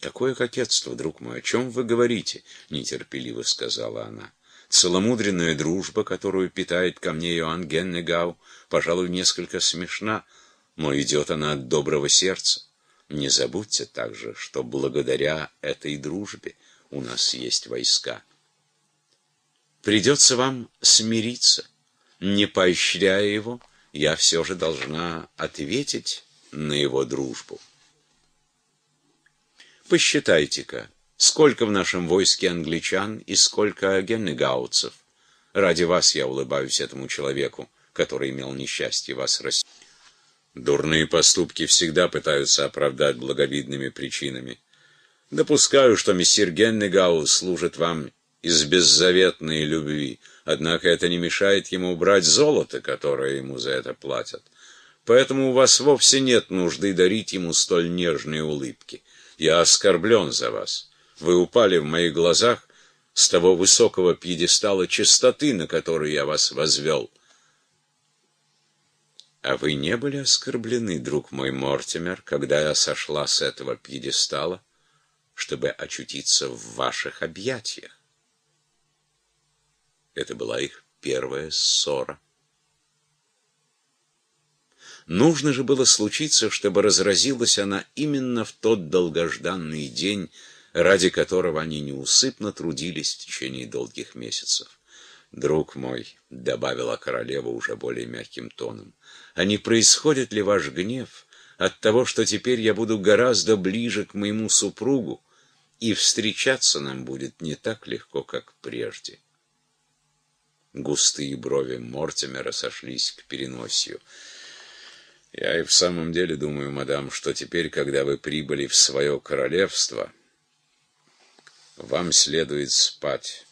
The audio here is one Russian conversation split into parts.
«Какое кокетство, друг мой, о чем вы говорите?» — нетерпеливо сказала она. «Целомудренная дружба, которую питает ко мне Иоанн Геннегау, пожалуй, несколько смешна, но идет она от доброго сердца. Не забудьте также, что благодаря этой дружбе у нас есть войска. Придется вам смириться. Не поощряя его, я все же должна ответить на его дружбу». Посчитайте-ка, сколько в нашем войске англичан и сколько геннегауцев. Ради вас я улыбаюсь этому человеку, который имел несчастье вас растить. Дурные поступки всегда пытаются оправдать благовидными причинами. Допускаю, что мессир Геннегау служит вам из беззаветной любви, однако это не мешает ему брать золото, которое ему за это платят. Поэтому у вас вовсе нет нужды дарить ему столь нежные улыбки. Я оскорблен за вас. Вы упали в моих глазах с того высокого пьедестала чистоты, на который я вас возвел. А вы не были оскорблены, друг мой Мортимер, когда я сошла с этого пьедестала, чтобы очутиться в ваших объятиях? Это была их первая ссора. Нужно же было случиться, чтобы разразилась она именно в тот долгожданный день, ради которого они неусыпно трудились в течение долгих месяцев. «Друг мой», — добавила королева уже более мягким тоном, — «а не происходит ли ваш гнев от того, что теперь я буду гораздо ближе к моему супругу, и встречаться нам будет не так легко, как прежде?» Густые брови Мортимера сошлись к переносию. Я и в самом деле думаю, мадам, что теперь, когда вы прибыли в свое королевство, вам следует спать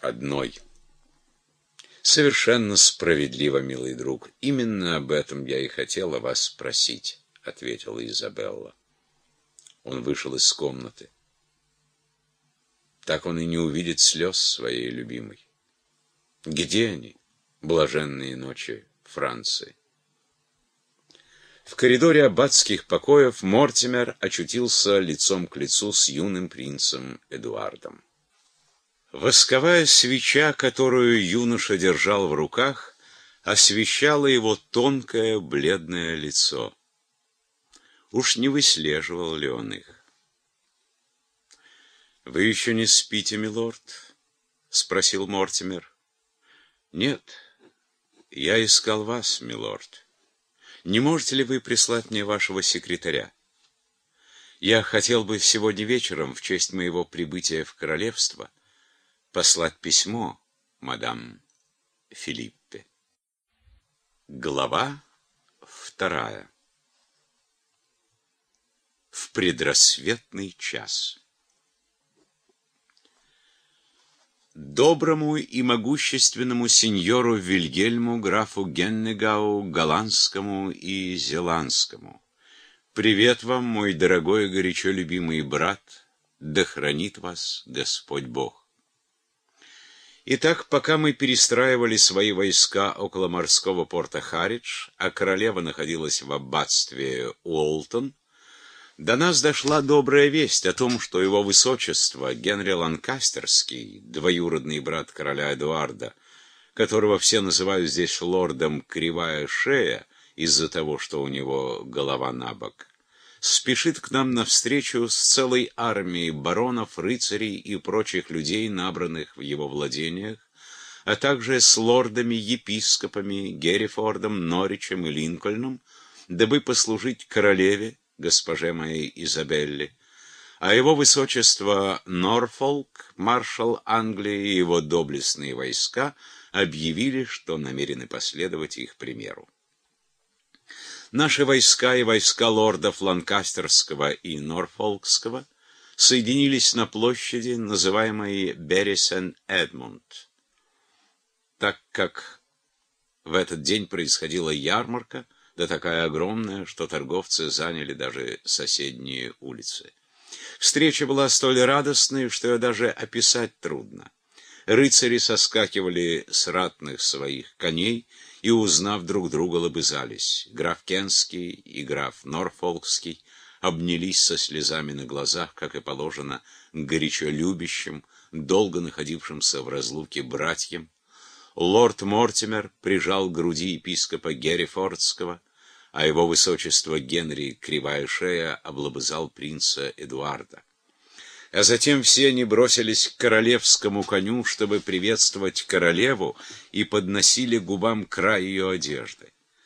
одной. Совершенно справедливо, милый друг. Именно об этом я и хотела вас спросить, ответила Изабелла. Он вышел из комнаты. Так он и не увидит слез своей любимой. Где они, блаженные ночи Франции? В коридоре аббатских покоев Мортимер очутился лицом к лицу с юным принцем Эдуардом. Восковая свеча, которую юноша держал в руках, освещала его тонкое бледное лицо. Уж не выслеживал ли он их? «Вы еще не спите, милорд?» — спросил Мортимер. «Нет, я искал вас, милорд». Не можете ли вы прислать мне вашего секретаря? Я хотел бы сегодня вечером, в честь моего прибытия в королевство, послать письмо мадам Филиппе. Глава вторая. В предрассветный час. Доброму и могущественному сеньору Вильгельму, графу Геннегау, Голландскому и Зеландскому. Привет вам, мой дорогой и горячо любимый брат, да хранит вас Господь Бог. Итак, пока мы перестраивали свои войска около морского порта Харидж, а королева находилась в аббатстве Уолтон, до нас дошла добрая весть о том, что его высочество Генри Ланкастерский, двоюродный брат короля Эдуарда, которого все называют здесь лордом Кривая Шея из-за того, что у него голова на бок, спешит к нам навстречу с целой армией баронов, рыцарей и прочих людей, набранных в его владениях, а также с лордами-епископами Геррифордом, Норичем и Линкольном, дабы послужить королеве, госпоже моей Изабелле, а его высочество Норфолк, маршал Англии и его доблестные войска объявили, что намерены последовать их примеру. Наши войска и войска лордов Ланкастерского и Норфолкского соединились на площади, называемой Беррисен-Эдмунд. Так как в этот день происходила ярмарка, да такая огромная, что торговцы заняли даже соседние улицы. Встреча была столь радостной, что ее даже описать трудно. Рыцари соскакивали с ратных своих коней и, узнав друг друга, лобызались. Граф Кенский и граф Норфолкский обнялись со слезами на глазах, как и положено, горячо любящим, долго находившимся в разлуке братьям. Лорд Мортимер прижал к груди епископа Геррифордского, а его высочество Генри Кривая Шея облобызал принца Эдуарда. А затем все они бросились к королевскому коню, чтобы приветствовать королеву, и подносили губам край ее одежды.